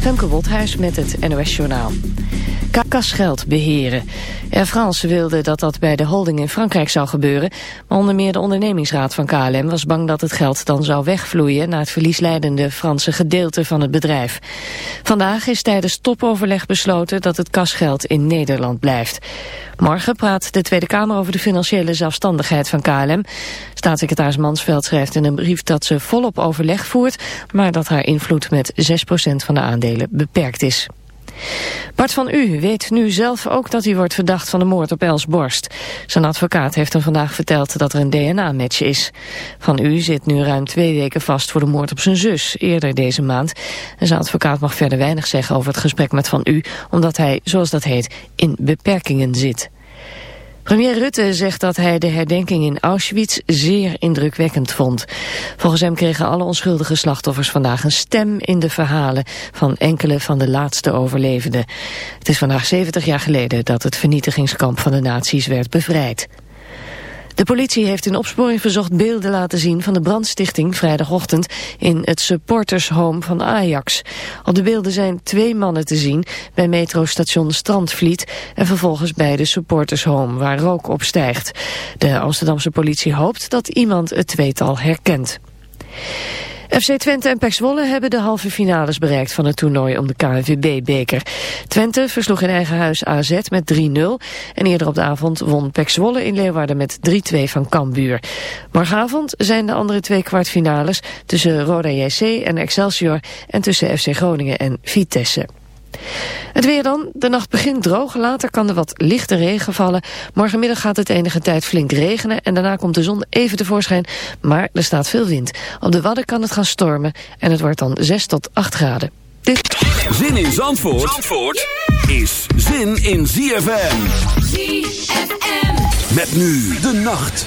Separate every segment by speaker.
Speaker 1: Femke Wolthuis met het NOS Journaal. Kasgeld beheren. Air France wilde dat dat bij de holding in Frankrijk zou gebeuren, maar onder meer de ondernemingsraad van KLM was bang dat het geld dan zou wegvloeien naar het verliesleidende Franse gedeelte van het bedrijf. Vandaag is tijdens topoverleg besloten dat het kasgeld in Nederland blijft. Morgen praat de Tweede Kamer over de financiële zelfstandigheid van KLM. Staatssecretaris Mansveld schrijft in een brief dat ze volop overleg voert, maar dat haar invloed met 6% van de aandelen beperkt is. Bart van U weet nu zelf ook dat hij wordt verdacht van de moord op Els Borst. Zijn advocaat heeft hem vandaag verteld dat er een DNA-match is. Van U zit nu ruim twee weken vast voor de moord op zijn zus, eerder deze maand. En zijn advocaat mag verder weinig zeggen over het gesprek met Van U, omdat hij, zoals dat heet, in beperkingen zit. Premier Rutte zegt dat hij de herdenking in Auschwitz zeer indrukwekkend vond. Volgens hem kregen alle onschuldige slachtoffers vandaag een stem in de verhalen van enkele van de laatste overlevenden. Het is vandaag 70 jaar geleden dat het vernietigingskamp van de nazi's werd bevrijd. De politie heeft in opsporing verzocht beelden laten zien van de brandstichting vrijdagochtend in het supportershome van Ajax. Op de beelden zijn twee mannen te zien bij metrostation Strandvliet en vervolgens bij de supportershome waar rook opstijgt. De Amsterdamse politie hoopt dat iemand het tweetal herkent. FC Twente en PEC hebben de halve finales bereikt van het toernooi om de KNVB-beker. Twente versloeg in eigen huis AZ met 3-0 en eerder op de avond won PEC Zwolle in Leeuwarden met 3-2 van Cambuur. Morgenavond zijn de andere twee kwartfinales tussen Roda JC en Excelsior en tussen FC Groningen en Vitesse. Het weer dan. De nacht begint droog. Later kan er wat lichte regen vallen. Morgenmiddag gaat het enige tijd flink regenen. En daarna komt de zon even tevoorschijn. Maar er staat veel wind. Op de Wadden kan het gaan stormen. En het wordt dan 6 tot 8 graden.
Speaker 2: Dit... Zin in Zandvoort, Zandvoort is zin in ZFM. ZFM. Met nu de nacht.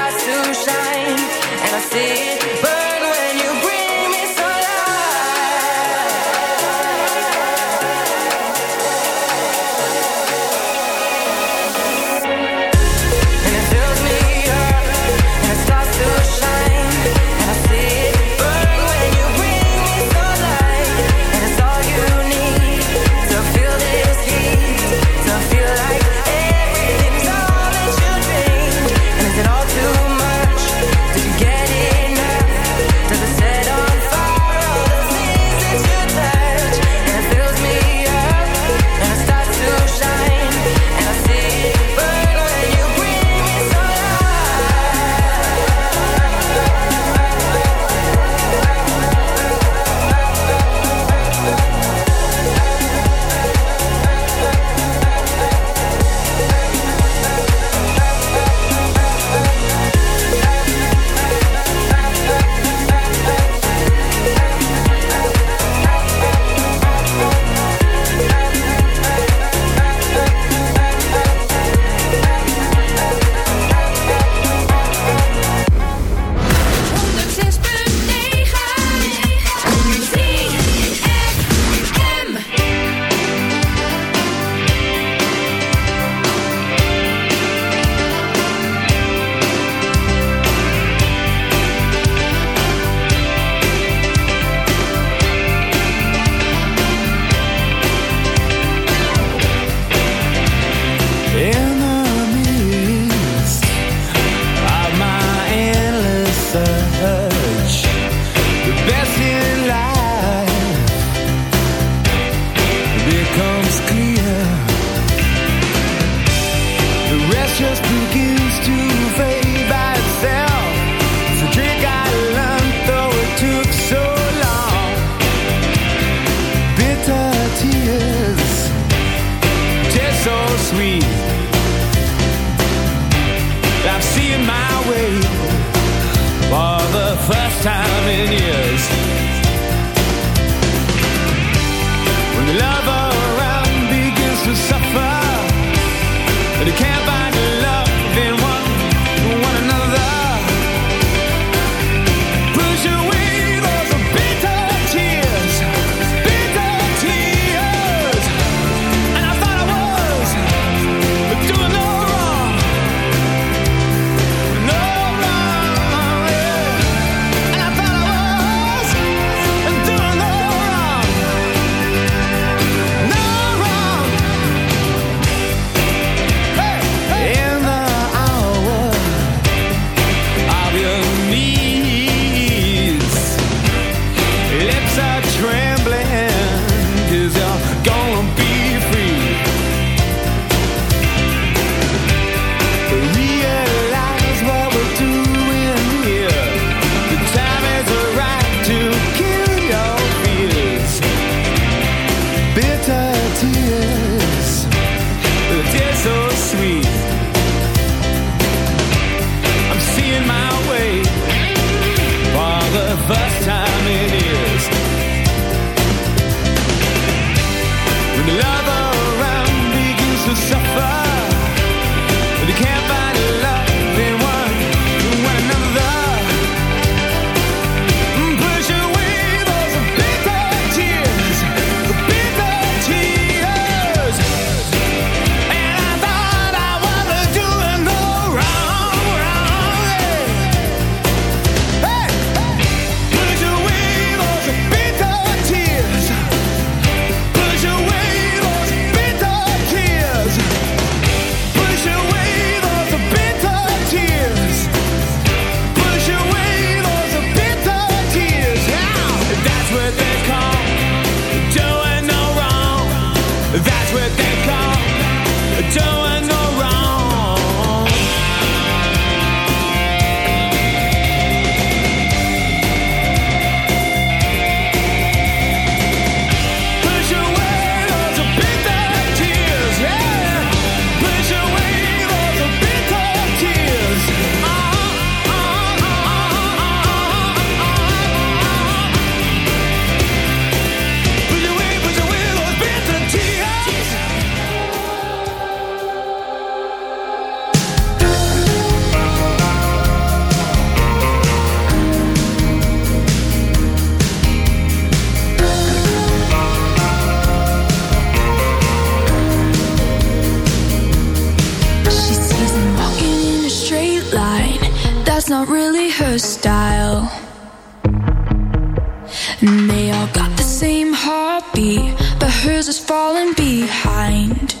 Speaker 2: falling behind.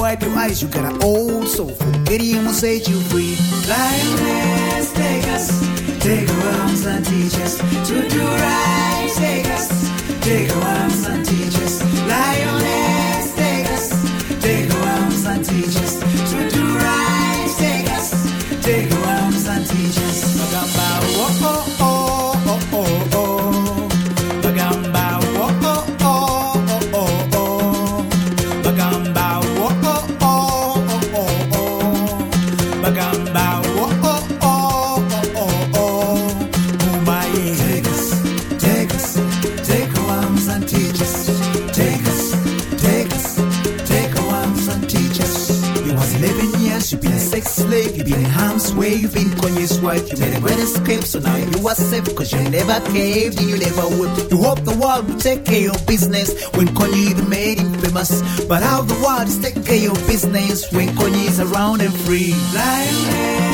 Speaker 3: wipe your eyes, you got an old soul. Queríamos set you free. Lioness, take us, take our arms and teach us to do right. Take us, take our arms and teach us. So now you are safe, cause you never caved, you never would. You hope the world will take care of business when Kony the made him famous. But how the world is taking care of business when Kony is around and free.
Speaker 4: Lionel.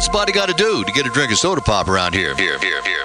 Speaker 5: What's
Speaker 6: body gotta do to get a drink of soda pop around here, here, here, here,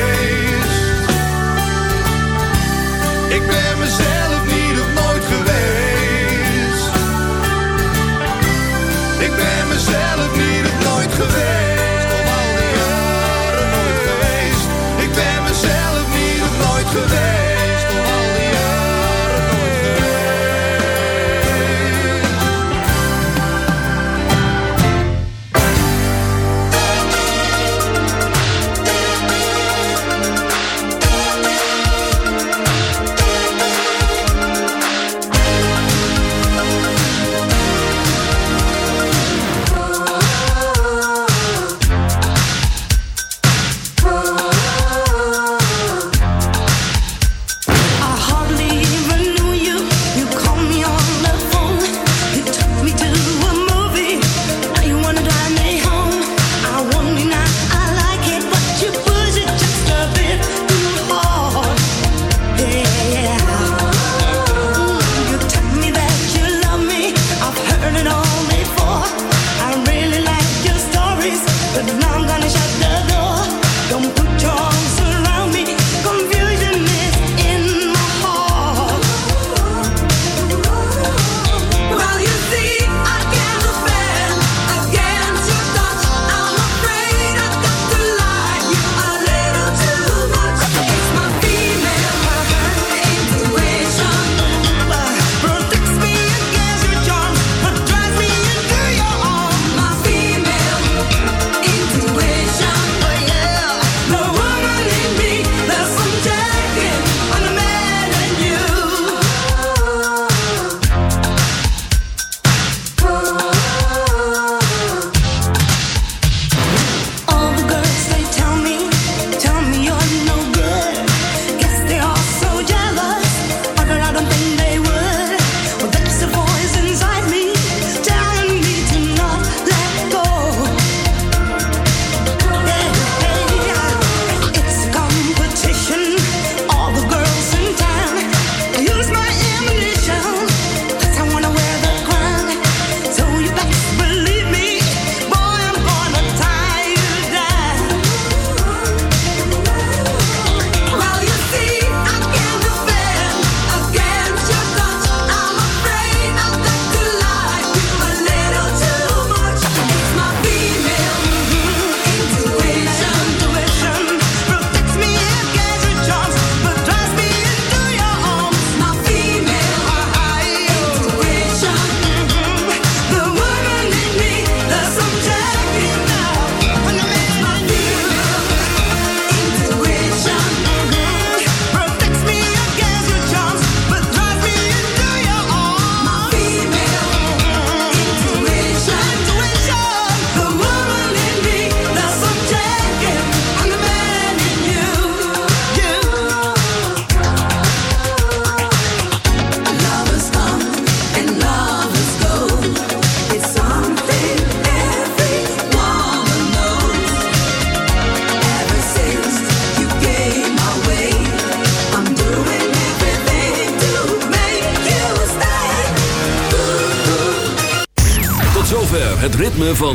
Speaker 7: to.